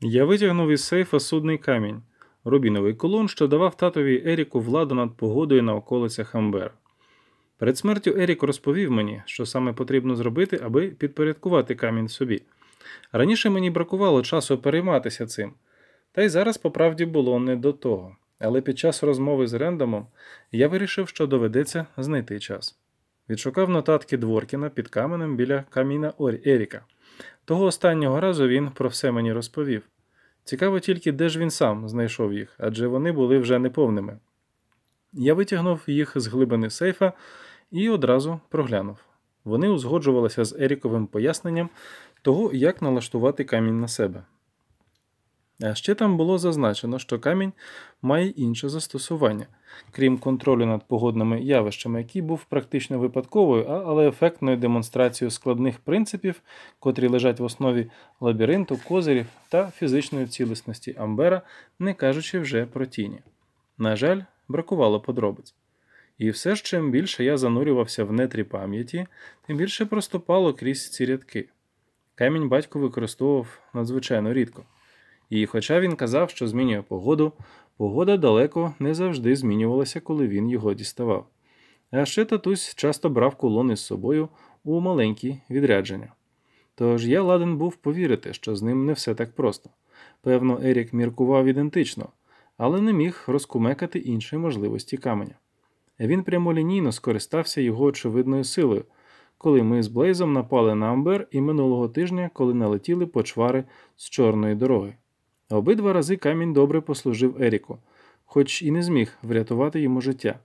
Я витягнув із сейфа судний камінь, рубіновий колон, що давав татові Еріку владу над погодою на околицях Амбера. Перед смертю Ерік розповів мені, що саме потрібно зробити, аби підпорядкувати камінь собі. Раніше мені бракувало часу перейматися цим, та й зараз, по правді, було не до того. Але під час розмови з Рендомом я вирішив, що доведеться знайти час. Відшукав нотатки Дворкіна під каменем біля каміна Еріка. Того останнього разу він про все мені розповів. Цікаво тільки, де ж він сам знайшов їх, адже вони були вже неповними. Я витягнув їх з глибини сейфа і одразу проглянув. Вони узгоджувалися з Еріковим поясненням того, як налаштувати камінь на себе. А ще там було зазначено, що камінь має інше застосування, крім контролю над погодними явищами, який був практично випадковою, але ефектною демонстрацією складних принципів, котрі лежать в основі лабіринту, козирів та фізичної цілісності Амбера, не кажучи вже про тіні. На жаль, бракувало подробиць. І все ж чим більше я занурювався в нетрі пам'яті, тим більше проступало крізь ці рядки. Камінь батько використовував надзвичайно рідко. І хоча він казав, що змінює погоду, погода далеко не завжди змінювалася, коли він його діставав. А ще татусь часто брав кулон із собою у маленькі відрядження. Тож я ладен був повірити, що з ним не все так просто. Певно, Ерік міркував ідентично, але не міг розкумекати інші можливості каменя. Він прямолінійно скористався його очевидною силою, коли ми з Блейзом напали на Амбер і минулого тижня, коли налетіли почвари з чорної дороги. Обидва рази камінь добре послужив Еріку, хоч і не зміг врятувати йому життя.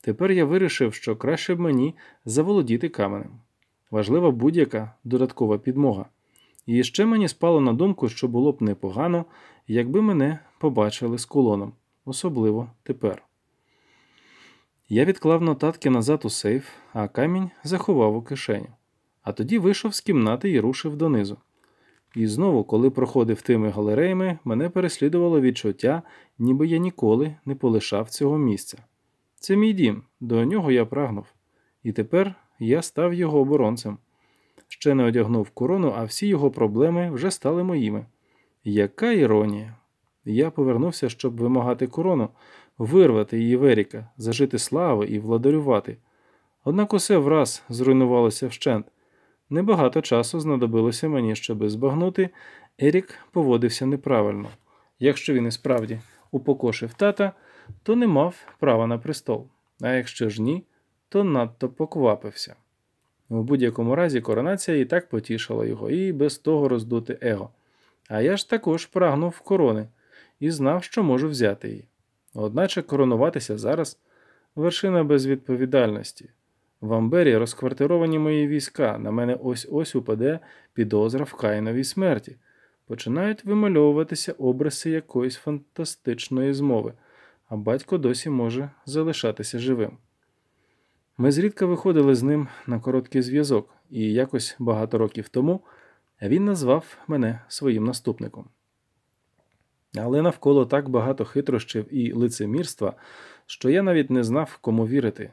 Тепер я вирішив, що краще б мені заволодіти каменем. Важлива будь-яка додаткова підмога. І ще мені спало на думку, що було б непогано, якби мене побачили з кулоном, особливо тепер. Я відклав нотатки назад у сейф, а камінь заховав у кишеню, а тоді вийшов з кімнати і рушив донизу. І знову, коли проходив тими галереями, мене переслідувало відчуття, ніби я ніколи не полишав цього місця. Це мій дім, до нього я прагнув, і тепер я став його оборонцем. Ще не одягнув корону, а всі його проблеми вже стали моїми. Яка іронія! Я повернувся, щоб вимагати корону, вирвати її Веріка, зажити слави і владарювати. Однак усе враз зруйнувалося вщент. Небагато часу знадобилося мені, щоби збагнути, Ерік поводився неправильно. Якщо він і справді упокошив тата, то не мав права на престол, а якщо ж ні, то надто поквапився. У будь-якому разі коронація і так потішила його, і без того роздути его. А я ж також прагнув корони і знав, що можу взяти її. Одначе коронуватися зараз вершина безвідповідальності. В Амбері розквартировані мої війська, на мене ось ось упаде підозра в Каїновій смерті. Починають вимальовуватися образи якоїсь фантастичної змови, а батько досі може залишатися живим. Ми зрідка виходили з ним на короткий зв'язок, і якось багато років тому він назвав мене своїм наступником. Але навколо так багато хитрощів і лицемірства, що я навіть не знав, кому вірити.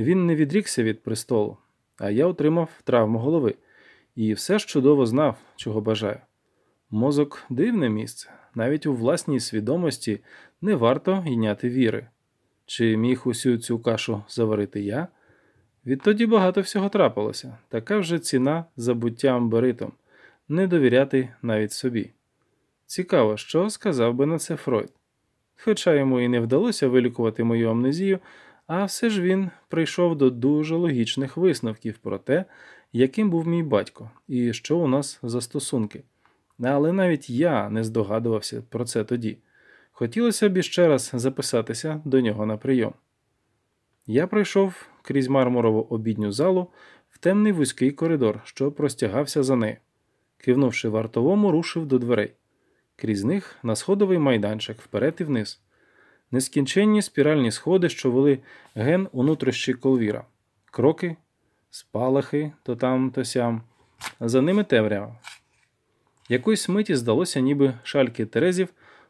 Він не відрікся від престолу, а я отримав травму голови і все ж чудово знав, чого бажаю. Мозок дивне місце, навіть у власній свідомості не варто йняти віри. Чи міг усю цю кашу заварити я? Відтоді багато всього трапилося, така вже ціна за буття амберитом, не довіряти навіть собі. Цікаво, що сказав би на це Фройд. Хоча йому і не вдалося вилікувати мою амнезію, а все ж він прийшов до дуже логічних висновків про те, яким був мій батько і що у нас за стосунки. Але навіть я не здогадувався про це тоді. Хотілося б іще раз записатися до нього на прийом. Я пройшов крізь мармурову обідню залу в темний вузький коридор, що простягався за нею. Кивнувши вартовому, рушив до дверей. Крізь них на сходовий майданчик вперед і вниз нескінченні спіральні сходи, що вели ген у нутрощі колвіра, кроки, спалахи то там, то сям, за ними темрява. Якоїсь миті здалося, ніби шальки Терезів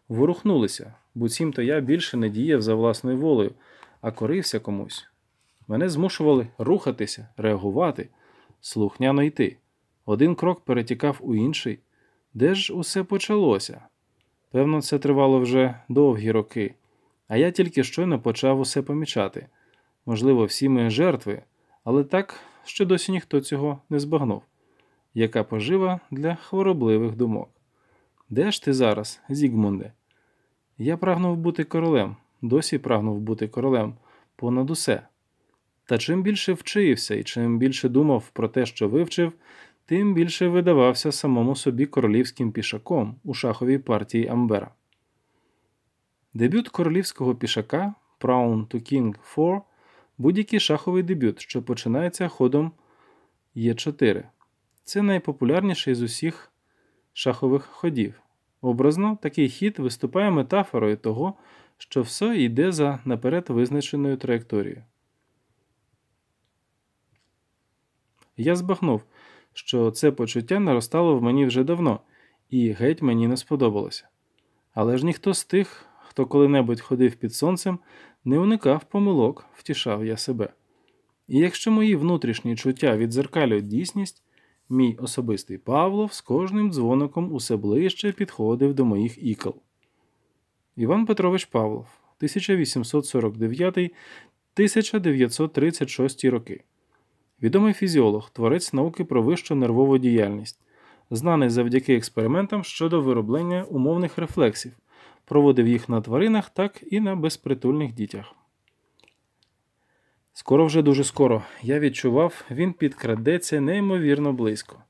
ворухнулися, буцімто я більше не діяв за власною волею, а корився комусь. Мене змушували рухатися, реагувати, слухняно йти. Один крок перетікав у інший, Де ж усе почалося? Певно, це тривало вже довгі роки, а я тільки щойно почав усе помічати. Можливо, всі ми жертви, але так, що досі ніхто цього не збагнув. Яка пожива для хворобливих думок. Де ж ти зараз, Зігмунде? Я прагнув бути королем, досі прагнув бути королем, понад усе. Та чим більше вчився і чим більше думав про те, що вивчив, тим більше видавався самому собі королівським пішаком у шаховій партії Амбера. Дебют королівського пішака Prawn to King 4 будь-який шаховий дебют, що починається ходом Е4. Це найпопулярніший з усіх шахових ходів. Образно, такий хід виступає метафорою того, що все йде за наперед визначеною траєкторією. Я збагнув, що це почуття наростало в мені вже давно, і геть мені не сподобалося. Але ж ніхто з тих, хто коли-небудь ходив під сонцем, не уникав помилок, втішав я себе. І якщо мої внутрішні чуття відзеркалюють дійсність, мій особистий Павлов з кожним дзвоником усе ближче підходив до моїх ікл. Іван Петрович Павлов, 1849 1936 роки. Відомий фізіолог, творець науки про вищу нервову діяльність, знаний завдяки експериментам щодо вироблення умовних рефлексів, проводив їх на тваринах, так і на безпритульних дітях. Скоро вже дуже скоро я відчував, він підкрадеться неймовірно близько.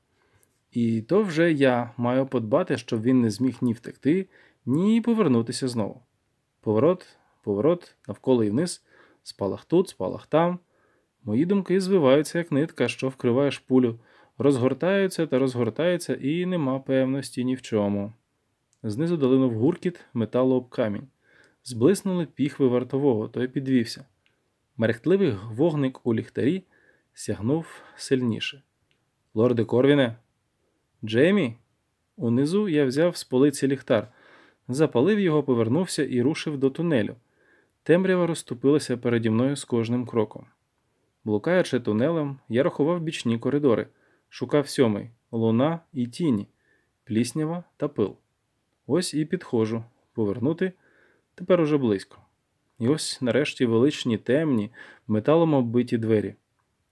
І то вже я маю подбати, щоб він не зміг ні втекти, ні повернутися знову. Поворот, поворот, навколо і вниз, спалах тут, спалах там. Мої думки звиваються, як нитка, що вкриває шпулю, розгортаються та розгортаються, і нема певності ні в чому. Знизу долинув гуркіт металу об камінь. Зблиснули піхви вартового, той підвівся. Мерехтливий вогник у ліхтарі сягнув сильніше. Лорде Корвіне, Джеймі? Унизу я взяв з полиці ліхтар, запалив його, повернувся і рушив до тунелю. Темрява розступилася переді мною з кожним кроком. Блукаючи тунелем, я рахував бічні коридори, шукав сьомий, луна і тіні, пліснява та пил. Ось і підходжу, повернути тепер уже близько. І ось нарешті величні темні, металом оббиті двері.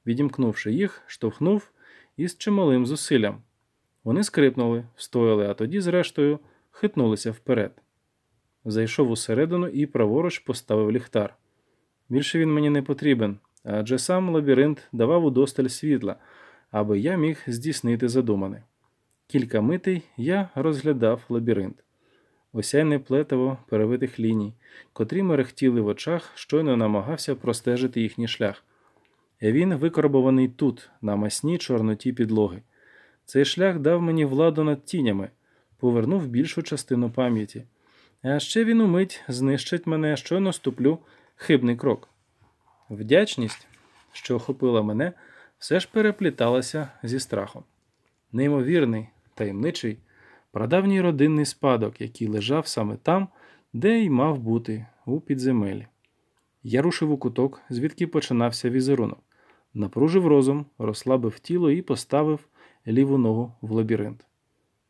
Відімкнувши їх, штовхнув із чималим зусиллям. Вони скрипнули, встояли, а тоді, зрештою, хитнулися вперед. Зайшов усередину і праворуч поставив ліхтар. Більше він мені не потрібен, адже сам лабіринт давав удосталь світла, аби я міг здійснити задумане. Кілька митей я розглядав лабіринт, осяйне плетиво перевитих ліній, котрі мерехтіли в очах, щойно намагався простежити їхній шлях. Він викорбований тут, на масній чорноті підлоги. Цей шлях дав мені владу над тінями, повернув більшу частину пам'яті. А ще він умить знищить мене, щойно ступлю хибний крок. Вдячність, що охопила мене, все ж перепліталася зі страхом. Неймовірний, таємничий, прадавній родинний спадок, який лежав саме там, де й мав бути, у підземелі. Я рушив у куток, звідки починався візерунок, напружив розум, розслабив тіло і поставив ліву ногу в лабіринт.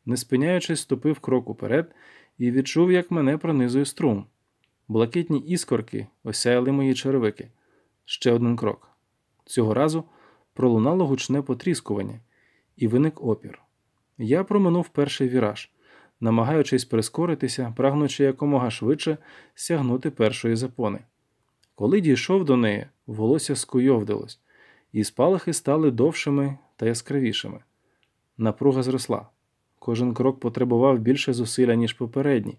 Не спиняючись, ступив крок уперед і відчув, як мене пронизує струм. Блакитні іскорки осяяли мої черевики. Ще один крок. Цього разу пролунало гучне потріскування, і виник опір. Я проминув перший віраж, намагаючись прискоритися, прагнучи якомога швидше сягнути першої запони. Коли дійшов до неї, волосся скуйовдилось, і спалахи стали довшими та яскравішими. Напруга зросла. Кожен крок потребував більше зусилля, ніж попередній.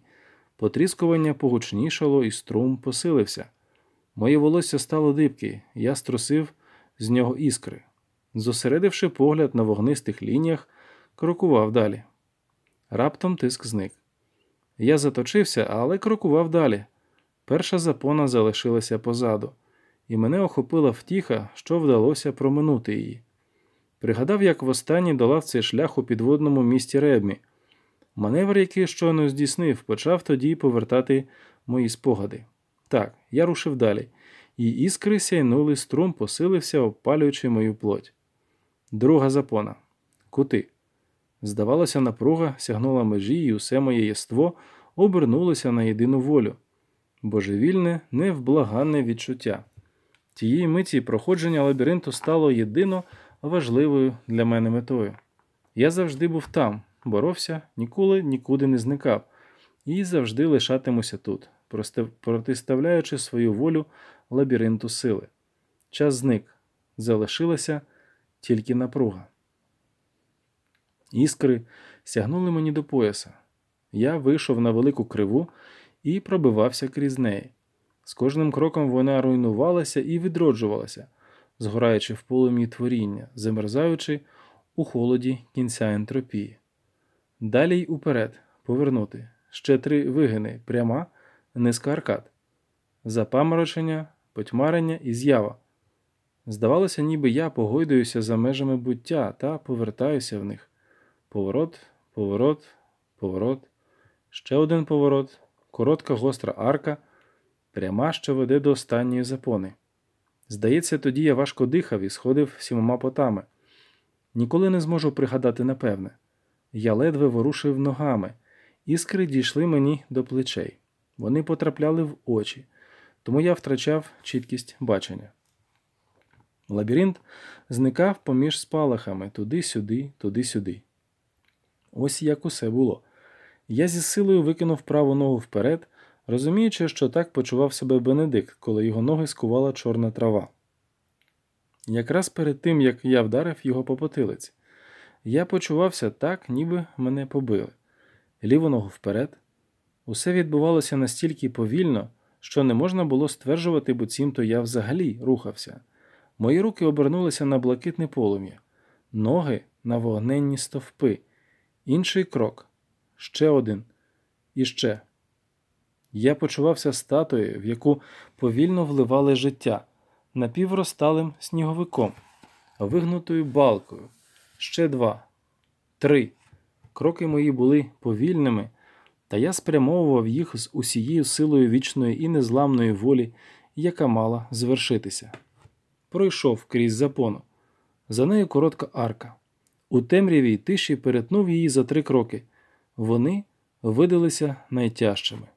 Потріскування погучнішало, і струм посилився. Моє волосся стало дибки, я струсив з нього іскри. Зосередивши погляд на вогнистих лініях, крокував далі. Раптом тиск зник. Я заточився, але крокував далі. Перша запона залишилася позаду, і мене охопила втіха, що вдалося проминути її. Пригадав, як востаннє долав цей шлях у підводному місті Ребмі. Маневр, який щойно здійснив, почав тоді повертати мої спогади. Так, я рушив далі, і іскри сяйнули, струм посилився, обпалюючи мою плоть. Друга запона. Кути. Здавалося, напруга сягнула межі, і усе моє єство обернулося на єдину волю. Божевільне, невблаганне відчуття. Тієї миті проходження лабіринту стало єдино важливою для мене метою. Я завжди був там, боровся, ніколи нікуди не зникав, і завжди лишатимуся тут, протиставляючи свою волю лабіринту сили. Час зник, залишилася тільки напруга. Іскри сягнули мені до пояса. Я вийшов на велику криву і пробивався крізь неї. З кожним кроком вона руйнувалася і відроджувалася, згораючи в полум'ї творіння, замерзаючи у холоді кінця ентропії. Далі й уперед повернути ще три вигини пряма, низка аркад, запаморочення, потьмарення і з'ява. Здавалося, ніби я погойдуюся за межами буття та повертаюся в них. Поворот, поворот, поворот, ще один поворот, коротка гостра арка, пряма, що веде до останньої запони. Здається, тоді я важко дихав і сходив сімома потами. Ніколи не зможу пригадати напевне. Я ледве ворушив ногами, іскри дійшли мені до плечей. Вони потрапляли в очі, тому я втрачав чіткість бачення. Лабіринт зникав поміж спалахами туди-сюди, туди-сюди. Ось як усе було. Я зі силою викинув праву ногу вперед, розуміючи, що так почував себе Бенедикт, коли його ноги скувала чорна трава. Якраз перед тим, як я вдарив його по потилиці, я почувався так, ніби мене побили. Ліву ногу вперед. Усе відбувалося настільки повільно, що не можна було стверджувати, буцімто я взагалі рухався. Мої руки обернулися на блакитне полум'я, ноги на вогненні стовпи. Інший крок, ще один, і ще. Я почувався статуєю, в яку повільно вливали життя, напівросталим сніговиком, вигнутою балкою. Ще два, три. Кроки мої були повільними, та я спрямовував їх з усією силою вічної і незламної волі, яка мала звершитися. Пройшов крізь запону. За нею коротка арка. У темряві тиші перетнув її за три кроки. Вони видалися найтяжчими.